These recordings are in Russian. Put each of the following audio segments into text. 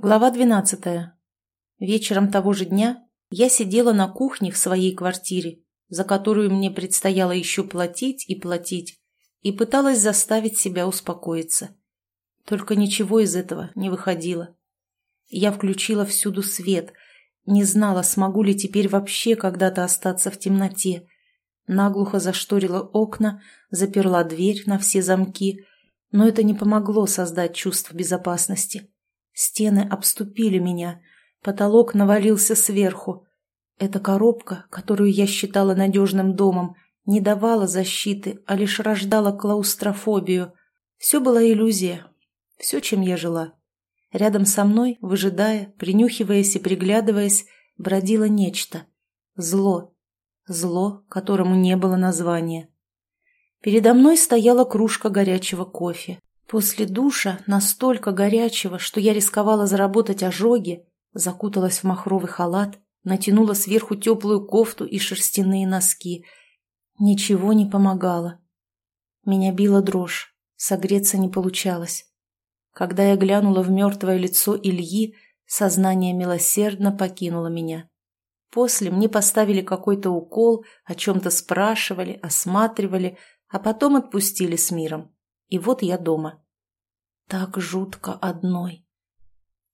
Глава 12. Вечером того же дня я сидела на кухне в своей квартире, за которую мне предстояло еще платить и платить, и пыталась заставить себя успокоиться. Только ничего из этого не выходило. Я включила всюду свет, не знала, смогу ли теперь вообще когда-то остаться в темноте. Наглухо зашторила окна, заперла дверь на все замки, но это не помогло создать чувство безопасности. Стены обступили меня, потолок навалился сверху. Эта коробка, которую я считала надежным домом, не давала защиты, а лишь рождала клаустрофобию. Все была иллюзия. Все, чем я жила. Рядом со мной, выжидая, принюхиваясь и приглядываясь, бродило нечто. Зло. Зло, которому не было названия. Передо мной стояла кружка горячего кофе. После душа, настолько горячего, что я рисковала заработать ожоги, закуталась в махровый халат, натянула сверху теплую кофту и шерстяные носки. Ничего не помогало. Меня била дрожь, согреться не получалось. Когда я глянула в мертвое лицо Ильи, сознание милосердно покинуло меня. После мне поставили какой-то укол, о чем-то спрашивали, осматривали, а потом отпустили с миром. И вот я дома. Так жутко одной.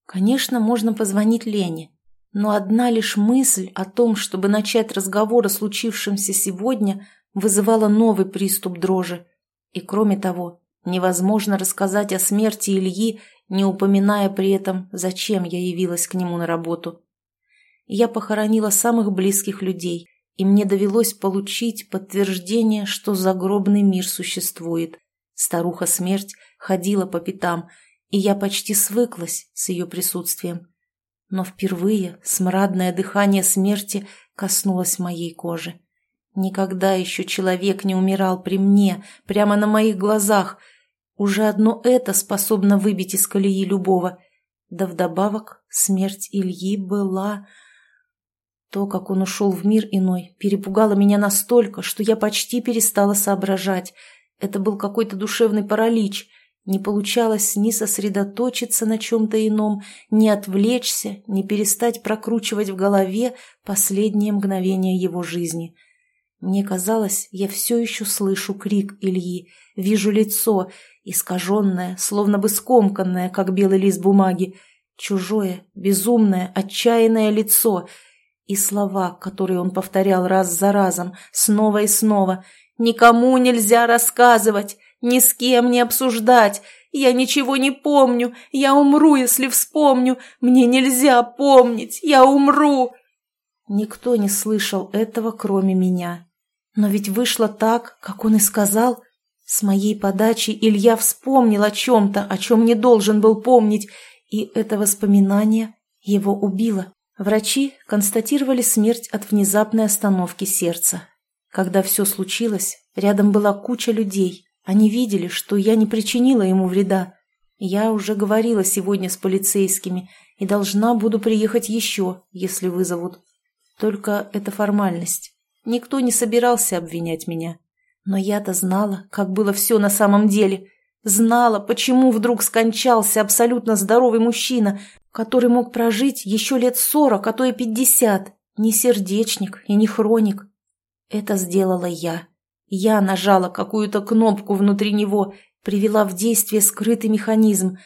Конечно, можно позвонить Лене, но одна лишь мысль о том, чтобы начать разговор о случившемся сегодня, вызывала новый приступ дрожи. И кроме того, невозможно рассказать о смерти Ильи, не упоминая при этом, зачем я явилась к нему на работу. Я похоронила самых близких людей, и мне довелось получить подтверждение, что загробный мир существует. Старуха-смерть ходила по пятам, и я почти свыклась с ее присутствием. Но впервые смрадное дыхание смерти коснулось моей кожи. Никогда еще человек не умирал при мне, прямо на моих глазах. Уже одно это способно выбить из колеи любого. Да вдобавок смерть Ильи была... То, как он ушел в мир иной, перепугало меня настолько, что я почти перестала соображать — это был какой-то душевный паралич. Не получалось ни сосредоточиться на чем-то ином, ни отвлечься, ни перестать прокручивать в голове последние мгновения его жизни. Мне казалось, я все еще слышу крик Ильи, вижу лицо, искаженное, словно бы скомканное, как белый лист бумаги, чужое, безумное, отчаянное лицо и слова, которые он повторял раз за разом, снова и снова — Никому нельзя рассказывать, ни с кем не обсуждать. Я ничего не помню, я умру, если вспомню. Мне нельзя помнить, я умру. Никто не слышал этого, кроме меня. Но ведь вышло так, как он и сказал. С моей подачи Илья вспомнил о чем-то, о чем не должен был помнить, и это воспоминание его убило. Врачи констатировали смерть от внезапной остановки сердца. Когда все случилось, рядом была куча людей. Они видели, что я не причинила ему вреда. Я уже говорила сегодня с полицейскими и должна буду приехать еще, если вызовут. Только это формальность. Никто не собирался обвинять меня. Но я-то знала, как было все на самом деле. Знала, почему вдруг скончался абсолютно здоровый мужчина, который мог прожить еще лет сорок, а то и пятьдесят. Не сердечник и не хроник. Это сделала я. Я нажала какую-то кнопку внутри него, привела в действие скрытый механизм.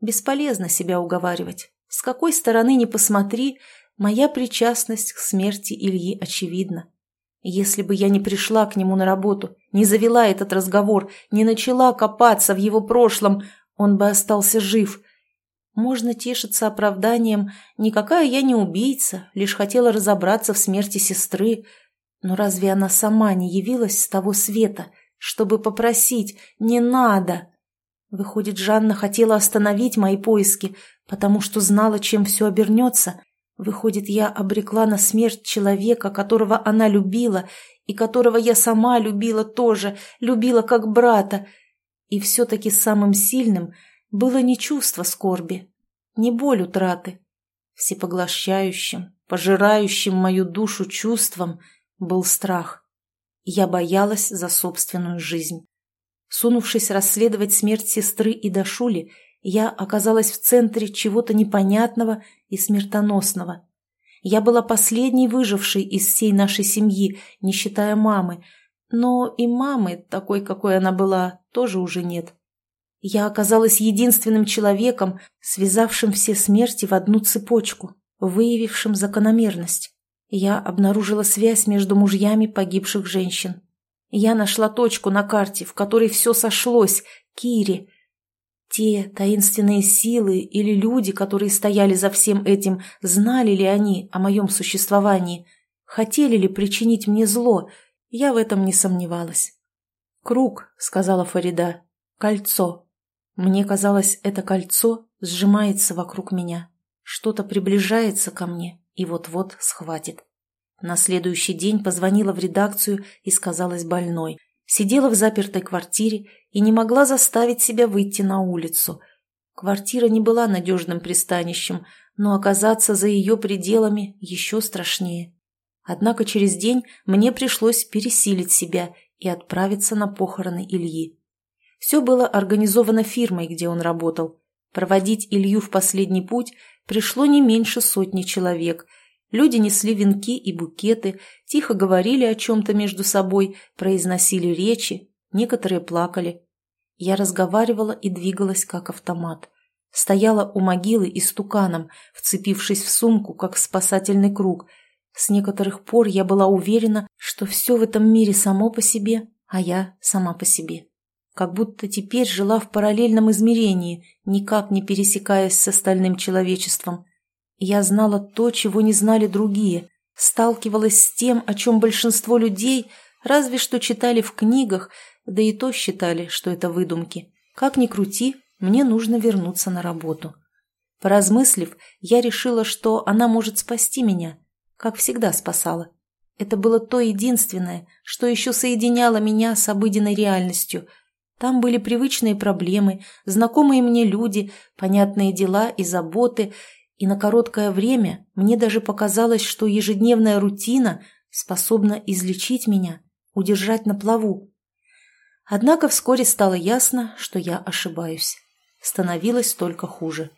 Бесполезно себя уговаривать. С какой стороны ни посмотри, моя причастность к смерти Ильи очевидна. Если бы я не пришла к нему на работу, не завела этот разговор, не начала копаться в его прошлом, он бы остался жив. Можно тешиться оправданием «никакая я не убийца, лишь хотела разобраться в смерти сестры», но разве она сама не явилась с того света, чтобы попросить «не надо»? Выходит, Жанна хотела остановить мои поиски, потому что знала, чем все обернется. Выходит, я обрекла на смерть человека, которого она любила, и которого я сама любила тоже, любила как брата. И все-таки самым сильным было не чувство скорби, не боль утраты. Всепоглощающим, пожирающим мою душу чувством — был страх. Я боялась за собственную жизнь. Сунувшись расследовать смерть сестры и Дашули, Я оказалась в центре чего-то непонятного и смертоносного. Я была последней выжившей из всей нашей семьи, не считая мамы, но и мамы, такой, какой она была, тоже уже нет. Я оказалась единственным человеком, связавшим все смерти в одну цепочку, выявившим закономерность. Я обнаружила связь между мужьями погибших женщин. Я нашла точку на карте, в которой все сошлось, Кири. Те таинственные силы или люди, которые стояли за всем этим, знали ли они о моем существовании, хотели ли причинить мне зло, я в этом не сомневалась. «Круг», — сказала Фарида, — «кольцо». Мне казалось, это кольцо сжимается вокруг меня. Что-то приближается ко мне и вот-вот схватит. На следующий день позвонила в редакцию и сказалась больной. Сидела в запертой квартире и не могла заставить себя выйти на улицу. Квартира не была надежным пристанищем, но оказаться за ее пределами еще страшнее. Однако через день мне пришлось пересилить себя и отправиться на похороны Ильи. Все было организовано фирмой, где он работал. Проводить Илью в последний путь пришло не меньше сотни человек. Люди несли венки и букеты, тихо говорили о чем-то между собой, произносили речи, некоторые плакали. Я разговаривала и двигалась как автомат. Стояла у могилы истуканом, вцепившись в сумку, как спасательный круг. С некоторых пор я была уверена, что все в этом мире само по себе, а я сама по себе как будто теперь жила в параллельном измерении, никак не пересекаясь с остальным человечеством. Я знала то, чего не знали другие, сталкивалась с тем, о чем большинство людей разве что читали в книгах, да и то считали, что это выдумки. Как ни крути, мне нужно вернуться на работу. Поразмыслив, я решила, что она может спасти меня, как всегда спасала. Это было то единственное, что еще соединяло меня с обыденной реальностью – там были привычные проблемы, знакомые мне люди, понятные дела и заботы, и на короткое время мне даже показалось, что ежедневная рутина способна излечить меня, удержать на плаву. Однако вскоре стало ясно, что я ошибаюсь. Становилось только хуже.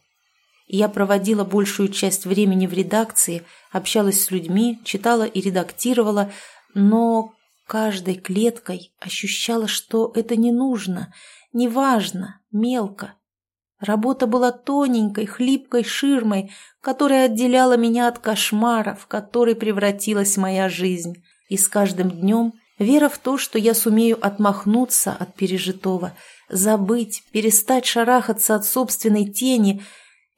Я проводила большую часть времени в редакции, общалась с людьми, читала и редактировала, но Каждой клеткой ощущала, что это не нужно, неважно, мелко. Работа была тоненькой, хлипкой ширмой, которая отделяла меня от кошмара, в который превратилась моя жизнь. И с каждым днем вера в то, что я сумею отмахнуться от пережитого, забыть, перестать шарахаться от собственной тени,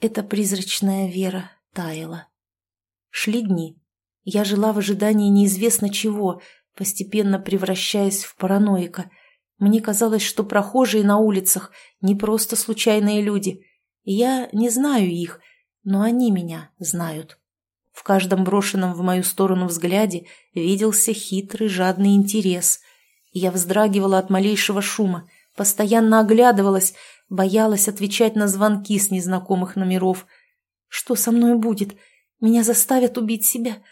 эта призрачная вера таяла. Шли дни. Я жила в ожидании неизвестно чего — постепенно превращаясь в параноика. Мне казалось, что прохожие на улицах не просто случайные люди. Я не знаю их, но они меня знают. В каждом брошенном в мою сторону взгляде виделся хитрый жадный интерес. Я вздрагивала от малейшего шума, постоянно оглядывалась, боялась отвечать на звонки с незнакомых номеров. Что со мной будет? Меня заставят убить себя?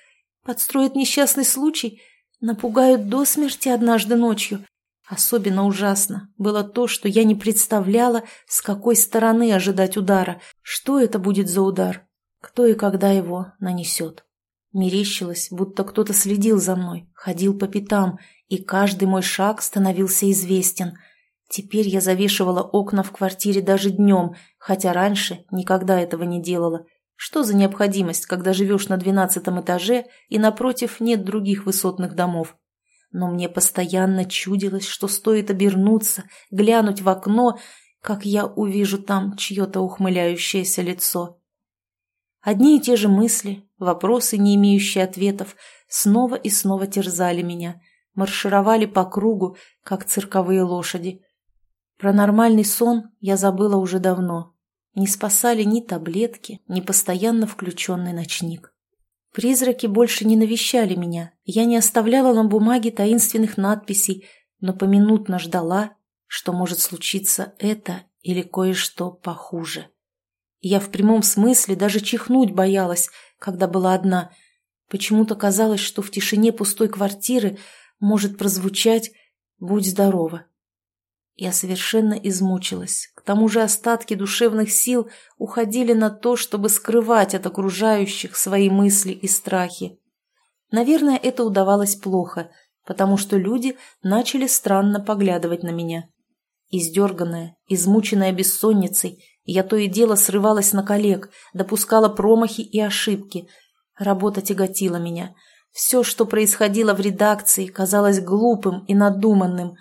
Подстроят несчастный случай? Напугают до смерти однажды ночью. Особенно ужасно было то, что я не представляла, с какой стороны ожидать удара, что это будет за удар, кто и когда его нанесет. Мерещилось, будто кто-то следил за мной, ходил по пятам, и каждый мой шаг становился известен. Теперь я завешивала окна в квартире даже днем, хотя раньше никогда этого не делала. Что за необходимость, когда живешь на двенадцатом этаже и напротив нет других высотных домов? Но мне постоянно чудилось, что стоит обернуться, глянуть в окно, как я увижу там чье-то ухмыляющееся лицо. Одни и те же мысли, вопросы, не имеющие ответов, снова и снова терзали меня, маршировали по кругу, как цирковые лошади. Про нормальный сон я забыла уже давно, не спасали ни таблетки, ни постоянно включенный ночник. Призраки больше не навещали меня, я не оставляла на бумаге таинственных надписей, но поминутно ждала, что может случиться это или кое-что похуже. Я в прямом смысле даже чихнуть боялась, когда была одна. Почему-то казалось, что в тишине пустой квартиры может прозвучать «Будь здорова». Я совершенно измучилась. К тому же остатки душевных сил уходили на то, чтобы скрывать от окружающих свои мысли и страхи. Наверное, это удавалось плохо, потому что люди начали странно поглядывать на меня. Издерганная, измученная бессонницей, я то и дело срывалась на коллег, допускала промахи и ошибки. Работа тяготила меня. Все, что происходило в редакции, казалось глупым и надуманным.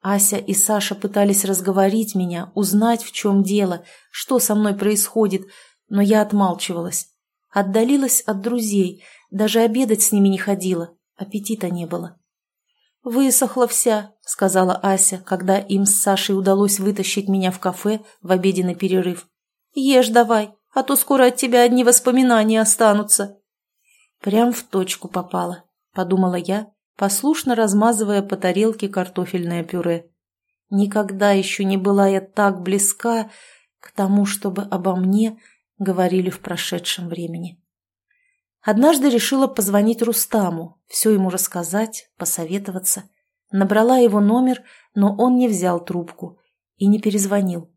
Ася и Саша пытались разговорить меня, узнать, в чем дело, что со мной происходит, но я отмалчивалась. Отдалилась от друзей, даже обедать с ними не ходила, аппетита не было. «Высохла вся», — сказала Ася, когда им с Сашей удалось вытащить меня в кафе в обеденный перерыв. «Ешь давай, а то скоро от тебя одни воспоминания останутся». Прям в точку попала, подумала я, послушно размазывая по тарелке картофельное пюре. Никогда еще не была я так близка к тому, чтобы обо мне говорили в прошедшем времени. Однажды решила позвонить Рустаму, все ему рассказать, посоветоваться. Набрала его номер, но он не взял трубку и не перезвонил.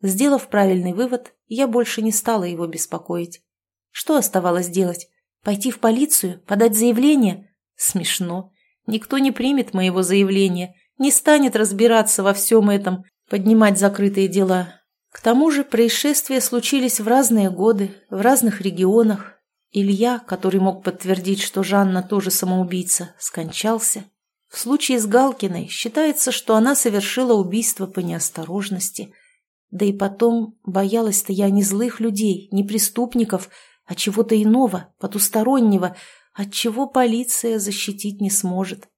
Сделав правильный вывод, я больше не стала его беспокоить. Что оставалось делать? Пойти в полицию? Подать заявление? Смешно. Никто не примет моего заявления, не станет разбираться во всем этом, поднимать закрытые дела. К тому же происшествия случились в разные годы, в разных регионах, Илья, который мог подтвердить, что Жанна тоже самоубийца, скончался. В случае с Галкиной считается, что она совершила убийство по неосторожности. Да и потом боялась-то я не злых людей, не преступников, а чего-то иного, потустороннего, от чего полиция защитить не сможет.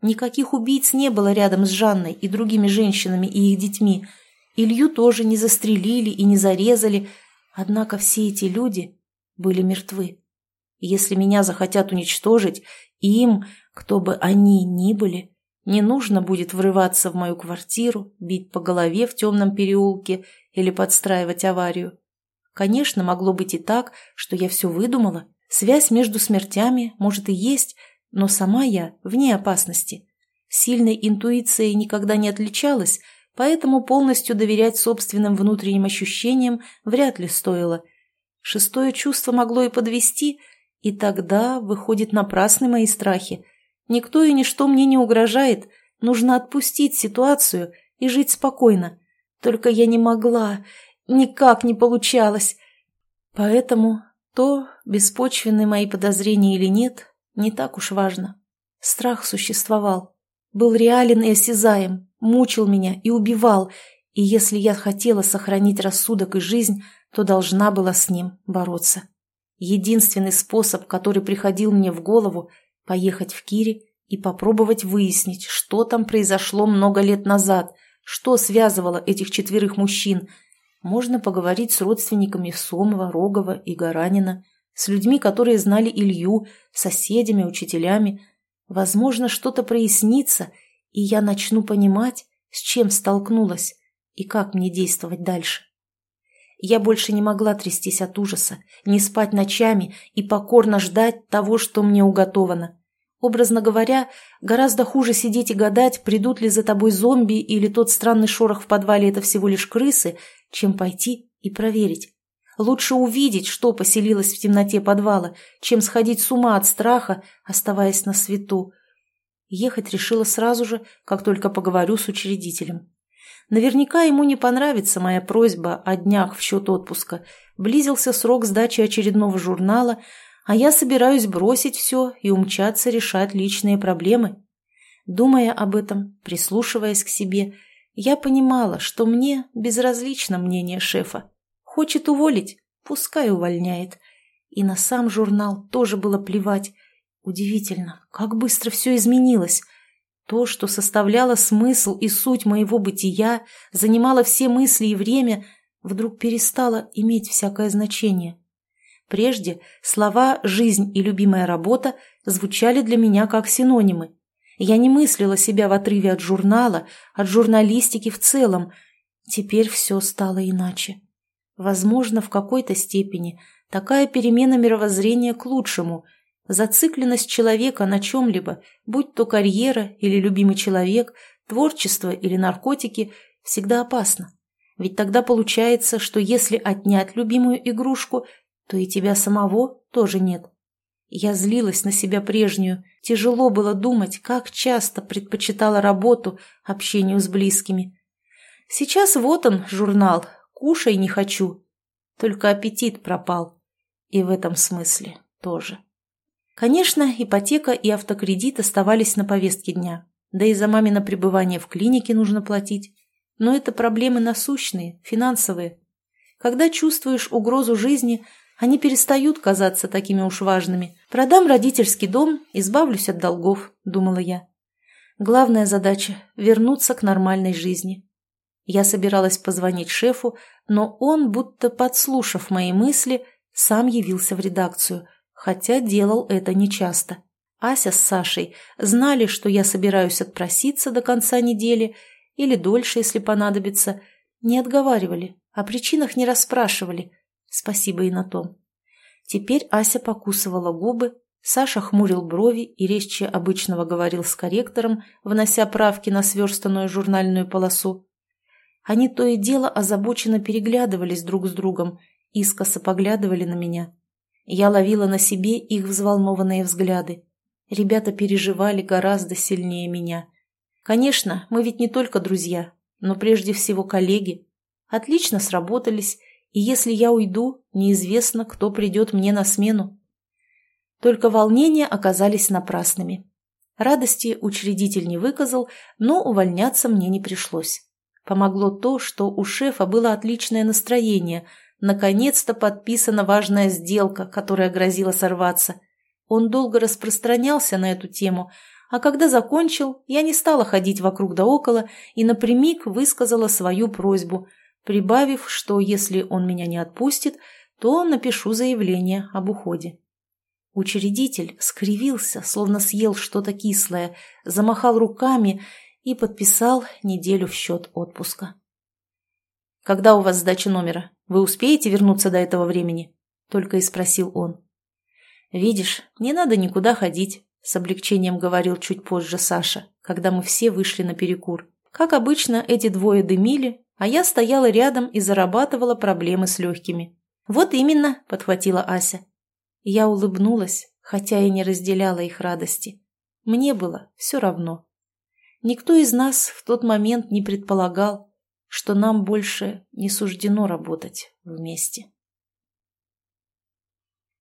Никаких убийц не было рядом с Жанной и другими женщинами и их детьми. Илью тоже не застрелили и не зарезали, однако все эти люди были мертвы. Если меня захотят уничтожить, им, кто бы они ни были, не нужно будет врываться в мою квартиру, бить по голове в темном переулке или подстраивать аварию. Конечно, могло быть и так, что я все выдумала. Связь между смертями, может, и есть, но сама я вне опасности. Сильной интуицией никогда не отличалась, поэтому полностью доверять собственным внутренним ощущениям вряд ли стоило – Шестое чувство могло и подвести, и тогда, выходит, напрасны мои страхи. Никто и ничто мне не угрожает, нужно отпустить ситуацию и жить спокойно. Только я не могла, никак не получалось. Поэтому то, беспочвенны мои подозрения или нет, не так уж важно. Страх существовал, был реален и осязаем, мучил меня и убивал, и если я хотела сохранить рассудок и жизнь, то должна была с ним бороться. Единственный способ, который приходил мне в голову – поехать в Кире и попробовать выяснить, что там произошло много лет назад, что связывало этих четверых мужчин. Можно поговорить с родственниками Сомова, Рогова и Гаранина, с людьми, которые знали Илью, соседями, учителями. Возможно, что-то прояснится, и я начну понимать, с чем столкнулась и как мне действовать дальше. Я больше не могла трястись от ужаса, не спать ночами и покорно ждать того, что мне уготовано. Образно говоря, гораздо хуже сидеть и гадать, придут ли за тобой зомби или тот странный шорох в подвале – это всего лишь крысы, чем пойти и проверить. Лучше увидеть, что поселилось в темноте подвала, чем сходить с ума от страха, оставаясь на свету. Ехать решила сразу же, как только поговорю с учредителем. Наверняка ему не понравится моя просьба о днях в счет отпуска. Близился срок сдачи очередного журнала, а я собираюсь бросить все и умчаться решать личные проблемы. Думая об этом, прислушиваясь к себе, я понимала, что мне безразлично мнение шефа. Хочет уволить, пускай увольняет. И на сам журнал тоже было плевать. Удивительно, как быстро все изменилось. То, что составляло смысл и суть моего бытия, занимало все мысли и время, вдруг перестало иметь всякое значение. Прежде слова «жизнь» и «любимая работа» звучали для меня как синонимы. Я не мыслила себя в отрыве от журнала, от журналистики в целом. Теперь все стало иначе. Возможно, в какой-то степени такая перемена мировоззрения к лучшему – Зацикленность человека на чем-либо, будь то карьера или любимый человек, творчество или наркотики всегда опасно. Ведь тогда получается, что если отнять любимую игрушку, то и тебя самого тоже нет. Я злилась на себя прежнюю, тяжело было думать, как часто предпочитала работу общению с близкими. Сейчас вот он, журнал, кушай не хочу. Только аппетит пропал. И в этом смысле тоже. Конечно, ипотека и автокредит оставались на повестке дня. Да и за мамино пребывание в клинике нужно платить. Но это проблемы насущные, финансовые. Когда чувствуешь угрозу жизни, они перестают казаться такими уж важными. Продам родительский дом, избавлюсь от долгов, думала я. Главная задача – вернуться к нормальной жизни. Я собиралась позвонить шефу, но он, будто подслушав мои мысли, сам явился в редакцию, хотя делал это нечасто. Ася с Сашей знали, что я собираюсь отпроситься до конца недели или дольше, если понадобится. Не отговаривали, о причинах не расспрашивали, Спасибо и на том. Теперь Ася покусывала губы, Саша хмурил брови и резче обычного говорил с корректором, внося правки на сверстанную журнальную полосу. Они то и дело озабоченно переглядывались друг с другом, искоса поглядывали на меня. Я ловила на себе их взволнованные взгляды. Ребята переживали гораздо сильнее меня. Конечно, мы ведь не только друзья, но прежде всего коллеги. Отлично сработались, и если я уйду, неизвестно, кто придет мне на смену. Только волнения оказались напрасными. Радости учредитель не выказал, но увольняться мне не пришлось. Помогло то, что у шефа было отличное настроение. Наконец-то подписана важная сделка, которая грозила сорваться. Он долго распространялся на эту тему, а когда закончил, я не стала ходить вокруг да около и напрямик высказала свою просьбу – прибавив, что если он меня не отпустит, то напишу заявление об уходе. Учредитель скривился, словно съел что-то кислое, замахал руками и подписал неделю в счет отпуска. «Когда у вас сдача номера? Вы успеете вернуться до этого времени?» — только и спросил он. «Видишь, не надо никуда ходить», — с облегчением говорил чуть позже Саша, когда мы все вышли на перекур. Как обычно, эти двое дымили, а я стояла рядом и зарабатывала проблемы с легкими. «Вот именно», — подхватила Ася. Я улыбнулась, хотя и не разделяла их радости. Мне было все равно. Никто из нас в тот момент не предполагал, что нам больше не суждено работать вместе.